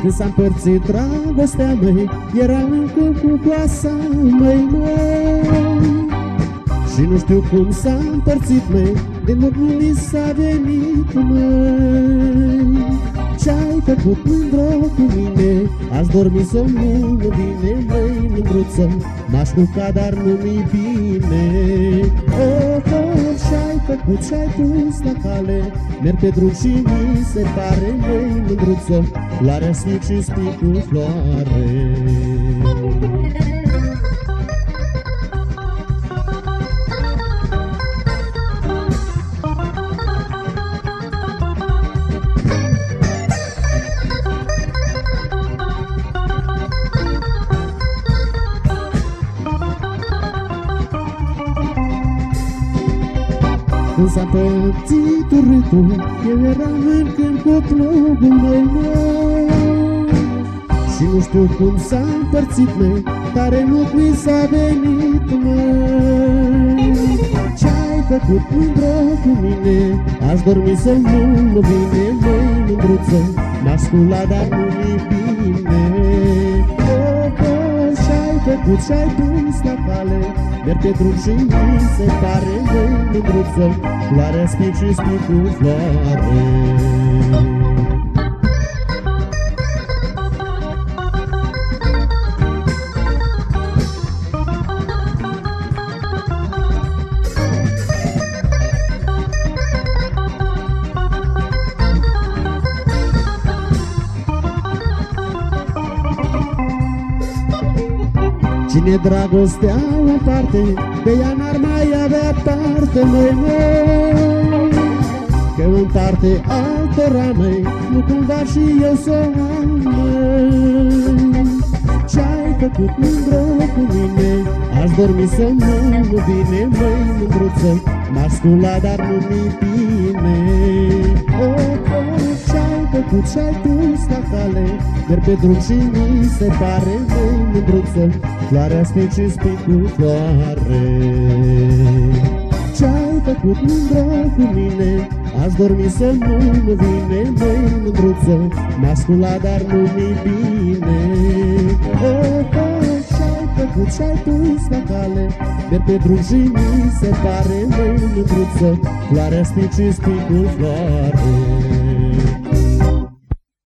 Când s-a împărțit dragostea măi Era încă cu coasa măi măi Și nu știu cum s-a împărțit măi De nu mi s-a venit măi. Ce-ai făcut mândro cu mine? Aș dormi somnul nu vine măi mândruță M-aș culca dar nu-mi bine. Oh, oh, ce-ai făcut ce-ai pus la cale. Merg pe drum și mi se pare măi mândruță Floarea spic și spicul floare Când s-a părțit urâtul, eu eram în câmp cu plugul meu măi Și nu știu cum s-a împărțit măi, tare mult mi s-a venit măi Ce-ai făcut mândră cu mine, aș dormi să nu nu vine măi mândruță M-aș scula dar nu-mi bine. Oh, oh, ce-ai făcut, ce-ai pus la cale Merg pe drum și mi se pare măi mândruță Floarea spic și spicul floare Cine dragostea o parte, de ea n-ar mai avea parte, măi, măi. Că în parte altora, măi, nu cumva și eu să o am, măi. Ce-ai făcut mândră cu mine, aș dormi să nu, nu vine, măi, mândruță M-aș scula, dar nu-mi bine. Oh, oh, ce-ai făcut, ce-ai pus la cale Merg pe drum și mi se pare, măi, mândruță Floarea spic și spicul floare. Ce-ai făcut mândră cu mine? Aș dormi să nu, nu vine Măi mândruță M-a sculat dar nu-mi bine Oh, oh, ce-ai făcut, ce-ai pus la cale? Merg pe drum și mi se pare Măi mândruță Floarea spic și spicul floare